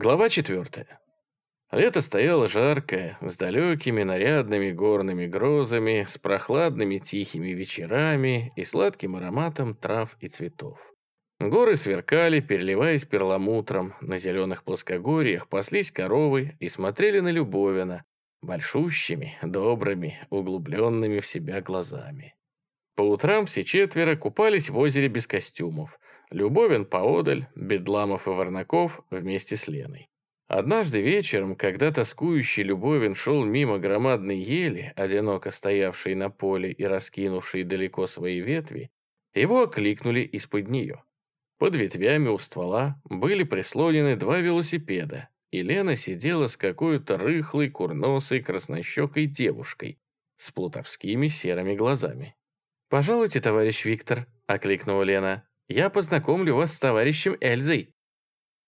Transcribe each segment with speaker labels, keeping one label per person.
Speaker 1: Глава четвертая. Лето стояло жаркое, с далекими нарядными горными грозами, с прохладными тихими вечерами и сладким ароматом трав и цветов. Горы сверкали, переливаясь перламутром, на зеленых плоскогорьях паслись коровы и смотрели на Любовина большущими, добрыми, углубленными в себя глазами. По утрам все четверо купались в озере без костюмов. Любовин поодаль, Бедламов и Варнаков вместе с Леной. Однажды вечером, когда тоскующий Любовин шел мимо громадной ели, одиноко стоявшей на поле и раскинувшей далеко свои ветви, его окликнули из-под нее. Под ветвями у ствола были прислонены два велосипеда, и Лена сидела с какой-то рыхлой, курносой, краснощекой девушкой с плутовскими серыми глазами. «Пожалуйте, товарищ Виктор», — окликнула Лена. «Я познакомлю вас с товарищем Эльзой».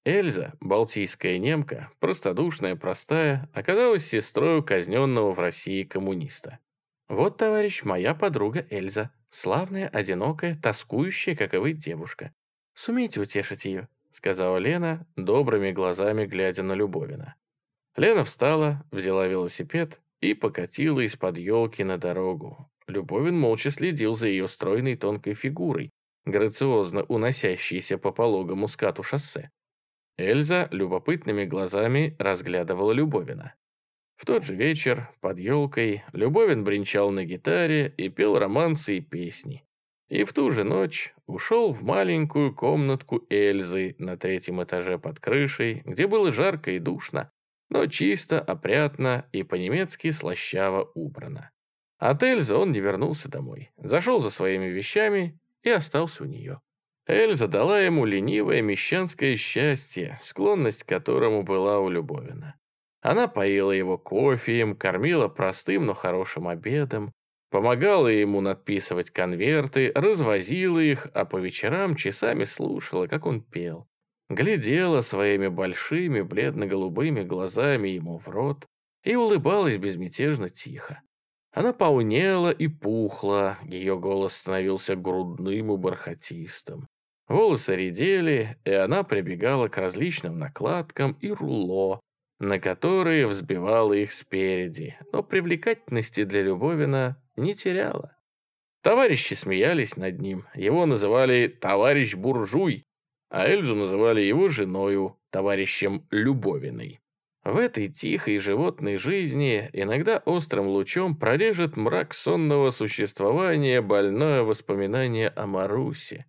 Speaker 1: Эльза, балтийская немка, простодушная, простая, оказалась сестрой казненного в России коммуниста. «Вот, товарищ, моя подруга Эльза, славная, одинокая, тоскующая, как и вы, девушка. Сумейте утешить ее», — сказала Лена, добрыми глазами глядя на Любовина. Лена встала, взяла велосипед и покатила из-под елки на дорогу, Любовин молча следил за ее стройной тонкой фигурой, грациозно уносящейся по пологому скату шоссе. Эльза любопытными глазами разглядывала Любовина. В тот же вечер, под елкой, Любовин бренчал на гитаре и пел романсы и песни. И в ту же ночь ушел в маленькую комнатку Эльзы на третьем этаже под крышей, где было жарко и душно, но чисто, опрятно и по-немецки слащаво убрано. От Эльзы он не вернулся домой, зашел за своими вещами и остался у нее. Эльза дала ему ленивое мещанское счастье, склонность к которому была у Любовина. Она поила его кофеем, кормила простым, но хорошим обедом, помогала ему надписывать конверты, развозила их, а по вечерам часами слушала, как он пел. Глядела своими большими бледно-голубыми глазами ему в рот и улыбалась безмятежно тихо. Она полнела и пухла, ее голос становился грудным и бархатистым. Волосы редели, и она прибегала к различным накладкам и руло, на которые взбивала их спереди, но привлекательности для Любовина не теряла. Товарищи смеялись над ним, его называли «товарищ буржуй», а Эльзу называли его женою, товарищем Любовиной. В этой тихой животной жизни иногда острым лучом прорежет мрак сонного существования больное воспоминание о Марусе.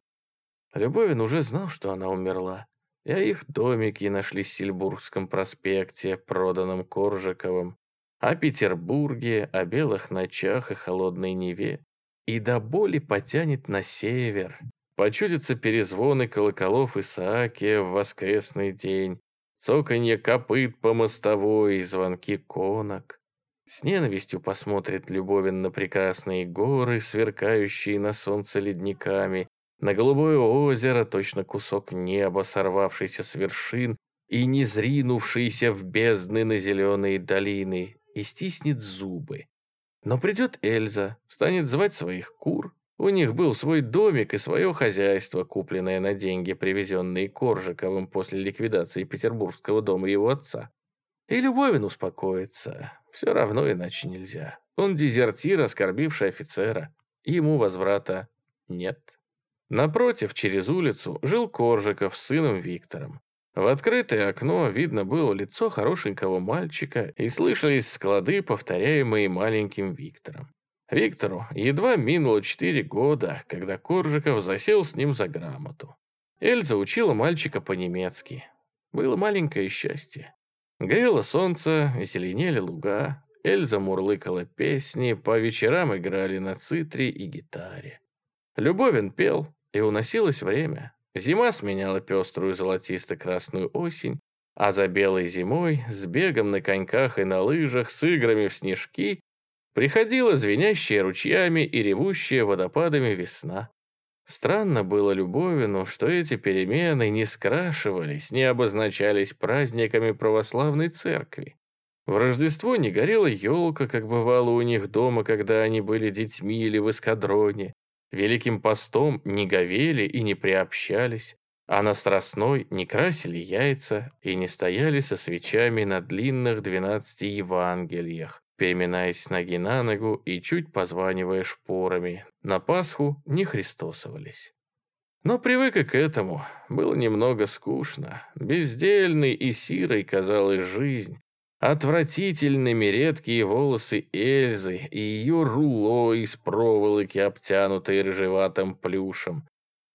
Speaker 1: Любовин уже знал, что она умерла. И их домики нашли в Сильбургском проспекте, проданном Коржиковым, о Петербурге, о белых ночах и холодной Неве. И до боли потянет на север. Почудятся перезвоны колоколов Исаакия в воскресный день, цоканье копыт по мостовой звонки конок. С ненавистью посмотрит Любовин на прекрасные горы, сверкающие на солнце ледниками, на голубое озеро, точно кусок неба, сорвавшийся с вершин и не зринувшийся в бездны на зеленые долины, и стиснет зубы. Но придет Эльза, станет звать своих кур, у них был свой домик и свое хозяйство, купленное на деньги, привезенные Коржиковым после ликвидации петербургского дома его отца. И Любовин успокоится. Все равно иначе нельзя. Он дезертир, оскорбивший офицера. Ему возврата нет. Напротив, через улицу, жил Коржиков с сыном Виктором. В открытое окно видно было лицо хорошенького мальчика и слышались склады, повторяемые маленьким Виктором. Виктору едва минуло четыре года, когда Коржиков засел с ним за грамоту. Эльза учила мальчика по-немецки. Было маленькое счастье. Грело солнце, зеленели луга, Эльза мурлыкала песни, по вечерам играли на цитре и гитаре. Любовин пел, и уносилось время. Зима сменяла пеструю золотисто-красную осень, а за белой зимой, с бегом на коньках и на лыжах, с играми в снежки, Приходила звенящая ручьями и ревущая водопадами весна. Странно было Любовину, что эти перемены не скрашивались, не обозначались праздниками православной церкви. В Рождество не горела елка, как бывало у них дома, когда они были детьми или в эскадроне. Великим постом не говели и не приобщались, а на Страстной не красили яйца и не стояли со свечами на длинных двенадцати Евангелиях, переминаясь с ноги на ногу и чуть позванивая шпорами. На Пасху не христосовались. Но привык и к этому. Было немного скучно. Бездельной и сирой казалась жизнь. Отвратительными редкие волосы Эльзы и ее руло из проволоки, обтянутой рыжеватым плюшем.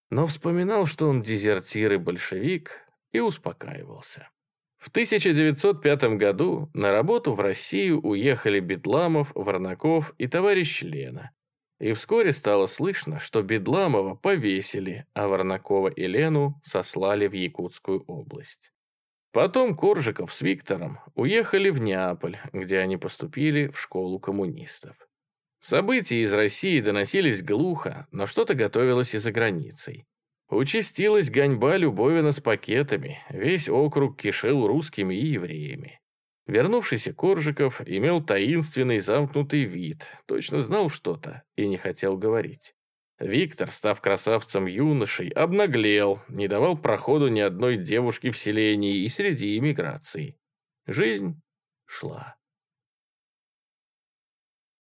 Speaker 1: Но вспоминал, что он дезертир и большевик, и успокаивался. В 1905 году на работу в Россию уехали Бедламов, Варнаков и товарищ Лена. И вскоре стало слышно, что Бедламова повесили, а Варнакова и Лену сослали в Якутскую область. Потом Коржиков с Виктором уехали в Неаполь, где они поступили в школу коммунистов. События из России доносились глухо, но что-то готовилось и за границей. Участилась гоньба Любовина с пакетами, весь округ кишел русскими и евреями. Вернувшийся Коржиков имел таинственный замкнутый вид, точно знал что-то и не хотел говорить. Виктор, став красавцем-юношей, обнаглел, не давал проходу ни одной девушке в селении и среди эмиграции. Жизнь шла.